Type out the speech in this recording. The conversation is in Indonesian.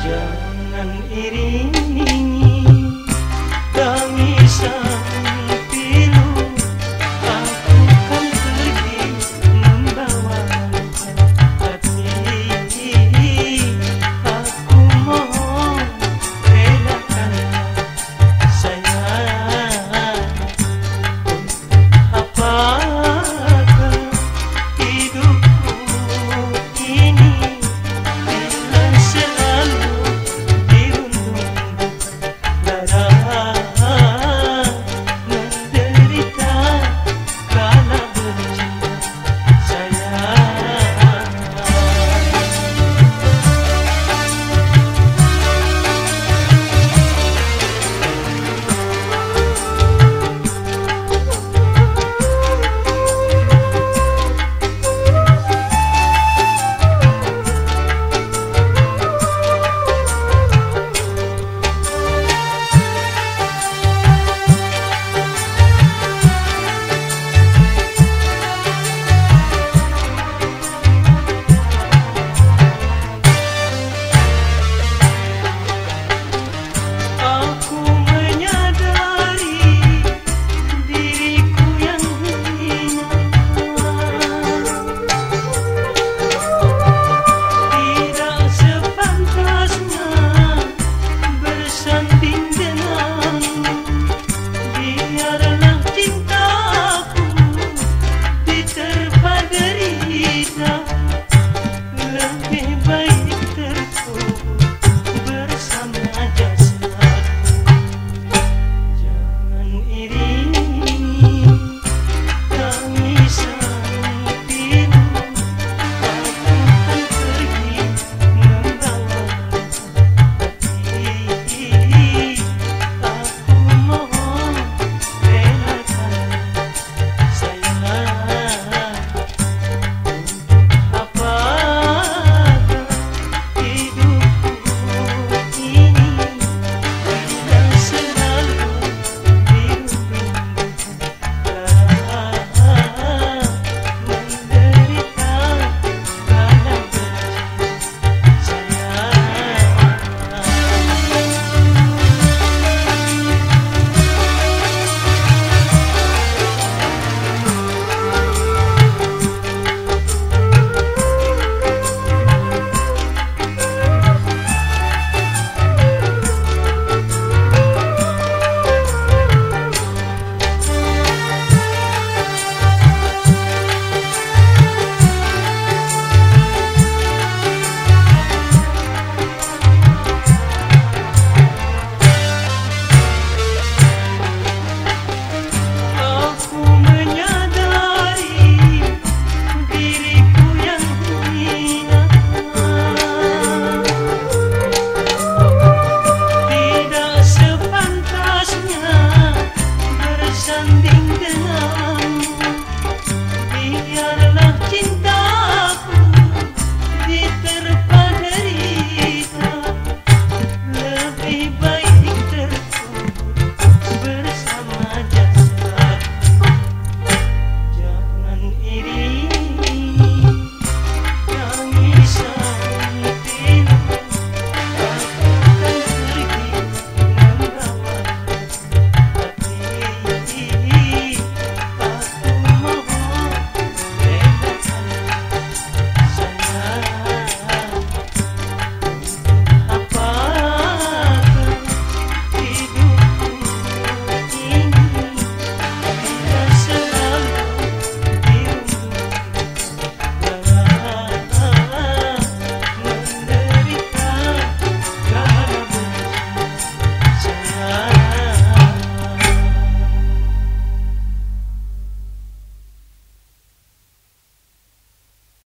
jangan iri. myself